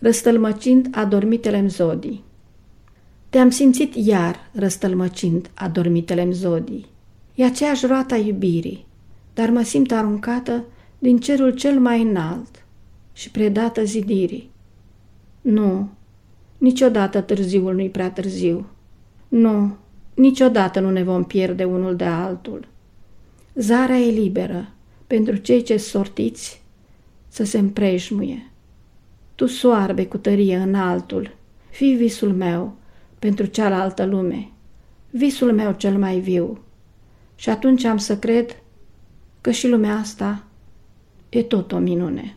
răstălmăcind adormitele zodii. Te-am simțit iar răstălmăcind adormitele zodii. E aceeași roata iubirii, dar mă simt aruncată din cerul cel mai înalt și predată zidirii. Nu, niciodată târziul nu-i prea târziu. Nu, niciodată nu ne vom pierde unul de altul. Zarea e liberă pentru cei ce sortiți să se împrejmuie. Tu soarbe cu tărie în altul, fii visul meu pentru cealaltă lume, visul meu cel mai viu. Și atunci am să cred că și lumea asta e tot o minune.